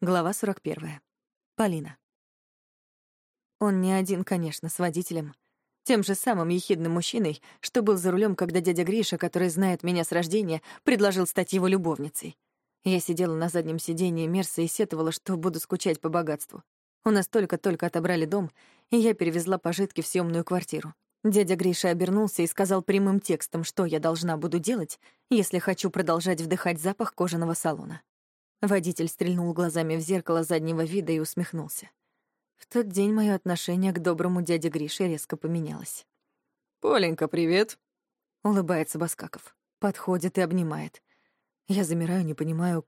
Глава 41. Полина. Он не один, конечно, с водителем. Тем же самым ехидным мужчиной, что был за рулем, когда дядя Гриша, который знает меня с рождения, предложил стать его любовницей. Я сидела на заднем сиденье Мерса и сетовала, что буду скучать по богатству. У нас только-только отобрали дом, и я перевезла пожитки в съемную квартиру. Дядя Гриша обернулся и сказал прямым текстом, что я должна буду делать, если хочу продолжать вдыхать запах кожаного салона. Водитель стрельнул глазами в зеркало заднего вида и усмехнулся. В тот день мое отношение к доброму дяде Грише резко поменялось. «Поленька, привет!» — улыбается Баскаков. Подходит и обнимает. Я замираю, не понимаю,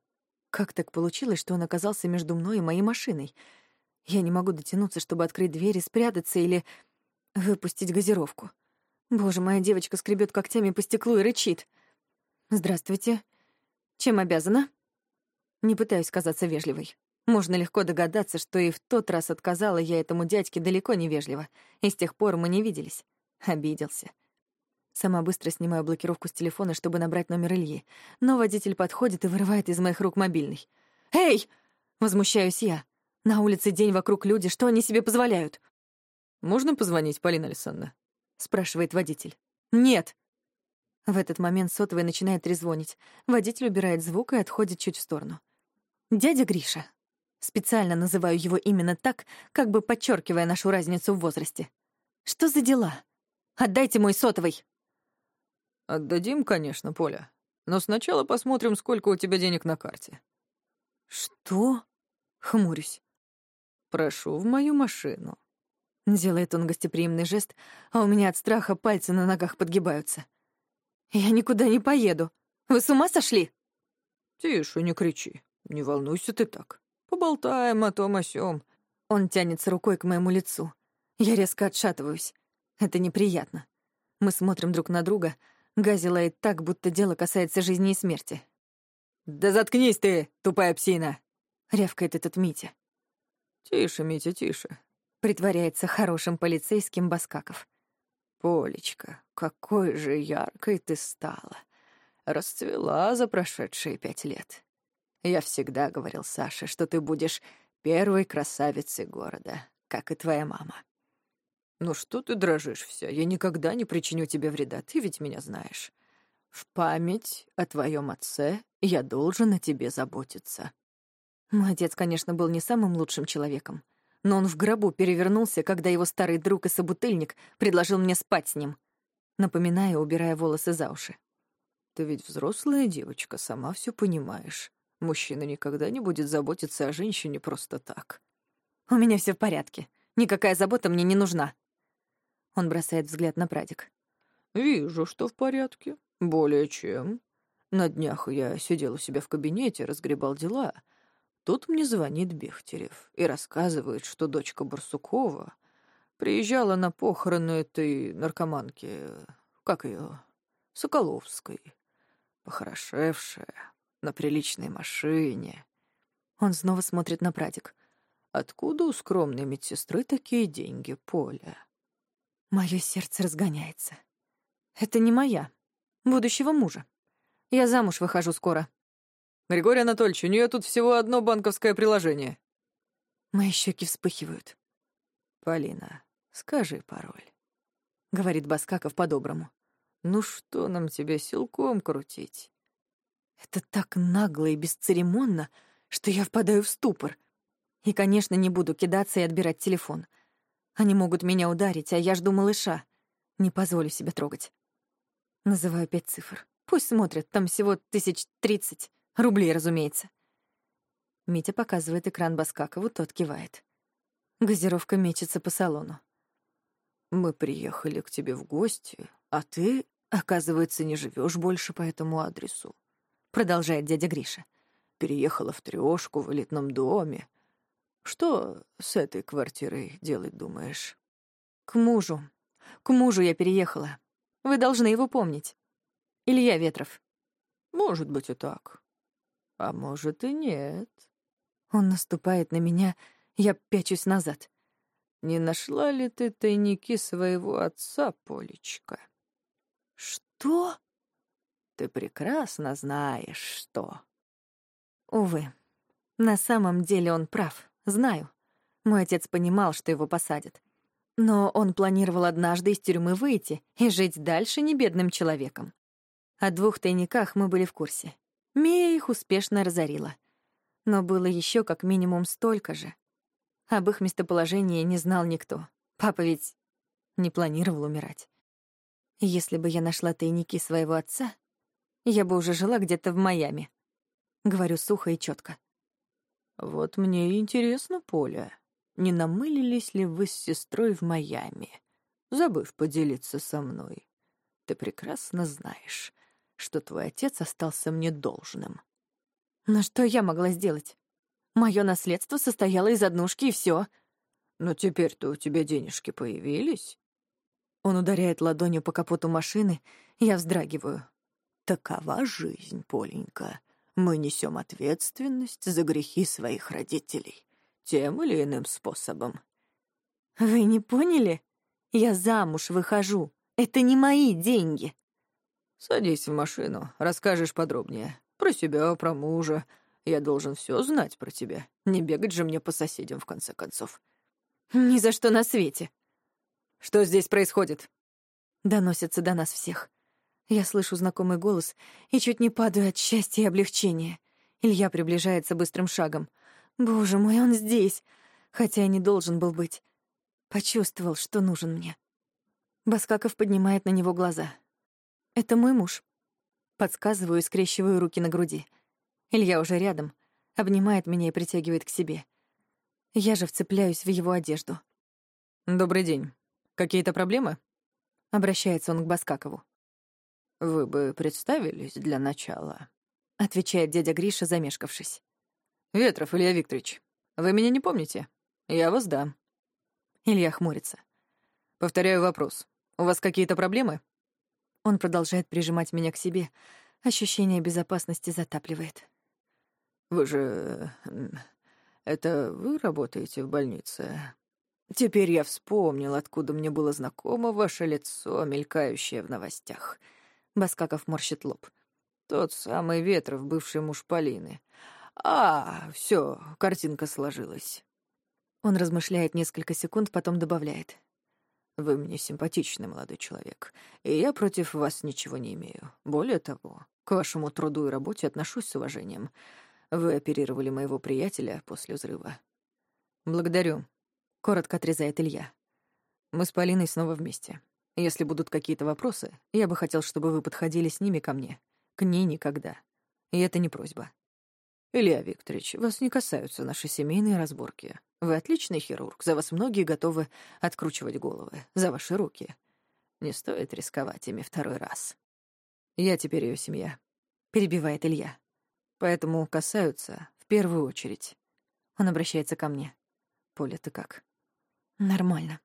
как так получилось, что он оказался между мной и моей машиной. Я не могу дотянуться, чтобы открыть дверь и спрятаться или выпустить газировку. Боже, моя девочка скребет когтями по стеклу и рычит. «Здравствуйте. Чем обязана?» Не пытаюсь казаться вежливой. Можно легко догадаться, что и в тот раз отказала я этому дядьке далеко не вежливо, и с тех пор мы не виделись. Обиделся. Сама быстро снимаю блокировку с телефона, чтобы набрать номер Ильи, но водитель подходит и вырывает из моих рук мобильный. «Эй!» — возмущаюсь я. На улице день вокруг люди, что они себе позволяют? «Можно позвонить, Полина Александровна?» — спрашивает водитель. «Нет!» В этот момент сотовый начинает трезвонить. Водитель убирает звук и отходит чуть в сторону. Дядя Гриша. Специально называю его именно так, как бы подчеркивая нашу разницу в возрасте. Что за дела? Отдайте мой сотовый. Отдадим, конечно, Поля. Но сначала посмотрим, сколько у тебя денег на карте. Что? Хмурюсь. Прошу в мою машину. Делает он гостеприимный жест, а у меня от страха пальцы на ногах подгибаются. Я никуда не поеду. Вы с ума сошли? Тише, не кричи. Не волнуйся ты так. Поболтаем о том о сём. Он тянется рукой к моему лицу. Я резко отшатываюсь. Это неприятно. Мы смотрим друг на друга. Гази лает так, будто дело касается жизни и смерти. «Да заткнись ты, тупая псина!» — рявкает этот Митя. «Тише, Митя, тише», — притворяется хорошим полицейским Баскаков. «Полечка, какой же яркой ты стала! Расцвела за прошедшие пять лет. Я всегда говорил Саше, что ты будешь первой красавицей города, как и твоя мама. Ну что ты дрожишь вся? Я никогда не причиню тебе вреда, ты ведь меня знаешь. В память о твоем отце я должен о тебе заботиться. Мой отец, конечно, был не самым лучшим человеком, но он в гробу перевернулся, когда его старый друг и собутыльник предложил мне спать с ним. Напоминаю, убирая волосы за уши. Ты ведь взрослая девочка, сама все понимаешь. Мужчина никогда не будет заботиться о женщине просто так. У меня все в порядке. Никакая забота мне не нужна. Он бросает взгляд на прадик. Вижу, что в порядке. Более чем. На днях я сидел у себя в кабинете, разгребал дела. Тут мне звонит Бехтерев и рассказывает, что дочка Барсукова приезжала на похороны этой наркоманки, как ее, Соколовской, похорошевшая, на приличной машине. Он снова смотрит на прадик. Откуда у скромной медсестры такие деньги, Поля? Мое сердце разгоняется. Это не моя, будущего мужа. Я замуж выхожу скоро. Григорий Анатольевич, у нее тут всего одно банковское приложение. Мои щеки вспыхивают. Полина, скажи пароль. Говорит Баскаков по-доброму. Ну что нам тебе силком крутить? Это так нагло и бесцеремонно, что я впадаю в ступор. И, конечно, не буду кидаться и отбирать телефон. Они могут меня ударить, а я жду малыша. Не позволю себе трогать. Называю пять цифр. Пусть смотрят, там всего тысяч тридцать. Рублей, разумеется. Митя показывает экран Баскакову, тот кивает. Газировка мечется по салону. «Мы приехали к тебе в гости, а ты, оказывается, не живешь больше по этому адресу продолжает дядя Гриша. Переехала в трёшку в элитном доме. Что с этой квартирой делать, думаешь? К мужу. К мужу я переехала. Вы должны его помнить. Илья Ветров. Может быть и так. А может и нет. Он наступает на меня, я пячусь назад. Не нашла ли ты тайники своего отца, Полечка? Что? Ты прекрасно знаешь, что. Увы. На самом деле он прав, знаю. Мой отец понимал, что его посадят. Но он планировал однажды из тюрьмы выйти и жить дальше не бедным человеком. О двух тайниках мы были в курсе. Мия их успешно разорила. Но было еще как минимум столько же. Об их местоположении не знал никто. Папа ведь не планировал умирать. Если бы я нашла тайники своего отца, я бы уже жила где-то в Майами. Говорю сухо и четко. Вот мне интересно, Поля, не намылились ли вы с сестрой в Майами, забыв поделиться со мной? Ты прекрасно знаешь, что твой отец остался мне должным. Но что я могла сделать? Мое наследство состояло из однушки, и все. Но теперь-то у тебя денежки появились. Он ударяет ладонью по капоту машины, я вздрагиваю. Такова жизнь, Поленька. Мы несем ответственность за грехи своих родителей. Тем или иным способом. Вы не поняли? Я замуж выхожу. Это не мои деньги. Садись в машину, расскажешь подробнее. Про себя, про мужа. Я должен все знать про тебя. Не бегать же мне по соседям, в конце концов. Ни за что на свете. Что здесь происходит? Доносится до нас всех. Я слышу знакомый голос и чуть не падаю от счастья и облегчения. Илья приближается быстрым шагом. Боже мой, он здесь, хотя и не должен был быть. Почувствовал, что нужен мне. Баскаков поднимает на него глаза. «Это мой муж». Подсказываю и скрещиваю руки на груди. Илья уже рядом, обнимает меня и притягивает к себе. Я же вцепляюсь в его одежду. «Добрый день. Какие-то проблемы?» Обращается он к Баскакову. «Вы бы представились для начала», — отвечает дядя Гриша, замешкавшись. «Ветров Илья Викторович, вы меня не помните? Я вас да». Илья хмурится. «Повторяю вопрос. У вас какие-то проблемы?» Он продолжает прижимать меня к себе. Ощущение безопасности затапливает. «Вы же... Это вы работаете в больнице?» Теперь я вспомнил, откуда мне было знакомо ваше лицо, мелькающее в новостях. Баскаков морщит лоб. Тот самый Ветров, бывший муж Полины. А, все, картинка сложилась. Он размышляет несколько секунд, потом добавляет. Вы мне симпатичный молодой человек, и я против вас ничего не имею. Более того, к вашему труду и работе отношусь с уважением. Вы оперировали моего приятеля после взрыва. Благодарю, — коротко отрезает Илья. Мы с Полиной снова вместе. Если будут какие-то вопросы, я бы хотел, чтобы вы подходили с ними ко мне. К ней никогда. И это не просьба. Илья Викторович, вас не касаются наши семейные разборки. Вы отличный хирург, за вас многие готовы откручивать головы, за ваши руки. Не стоит рисковать ими второй раз. Я теперь ее семья, перебивает Илья. Поэтому касаются в первую очередь. Он обращается ко мне. Поля, ты как? Нормально.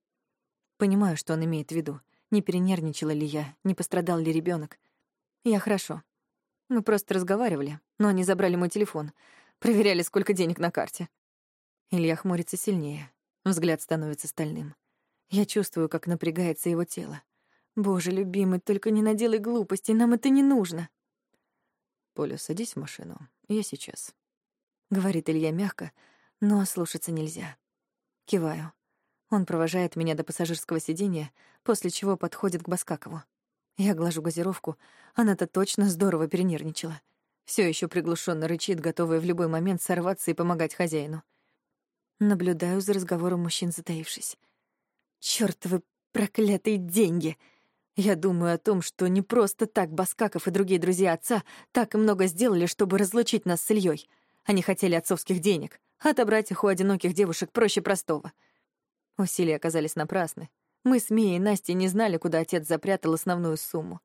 Понимаю, что он имеет в виду. Не перенервничала ли я, не пострадал ли ребенок. Я хорошо. Мы просто разговаривали, но они забрали мой телефон. Проверяли, сколько денег на карте. Илья хмурится сильнее. Взгляд становится стальным. Я чувствую, как напрягается его тело. Боже, любимый, только не наделай глупостей, нам это не нужно. Поля, садись в машину. Я сейчас. Говорит Илья мягко, но слушаться нельзя. Киваю. Он провожает меня до пассажирского сиденья, после чего подходит к Баскакову. Я глажу газировку, она-то точно здорово перенервничала. Все еще приглушенно рычит, готовая в любой момент сорваться и помогать хозяину. Наблюдаю за разговором мужчин, затаившись. Чёртовы проклятые деньги! Я думаю о том, что не просто так Баскаков и другие друзья отца так много сделали, чтобы разлучить нас с Ильей. Они хотели отцовских денег. Отобрать их у одиноких девушек проще простого. Усилия оказались напрасны. Мы с Мией и Настей не знали, куда отец запрятал основную сумму.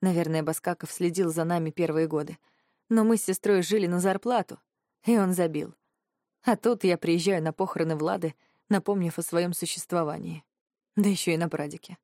Наверное, Баскаков следил за нами первые годы. Но мы с сестрой жили на зарплату, и он забил. А тут я приезжаю на похороны Влады, напомнив о своем существовании. Да еще и на прадике.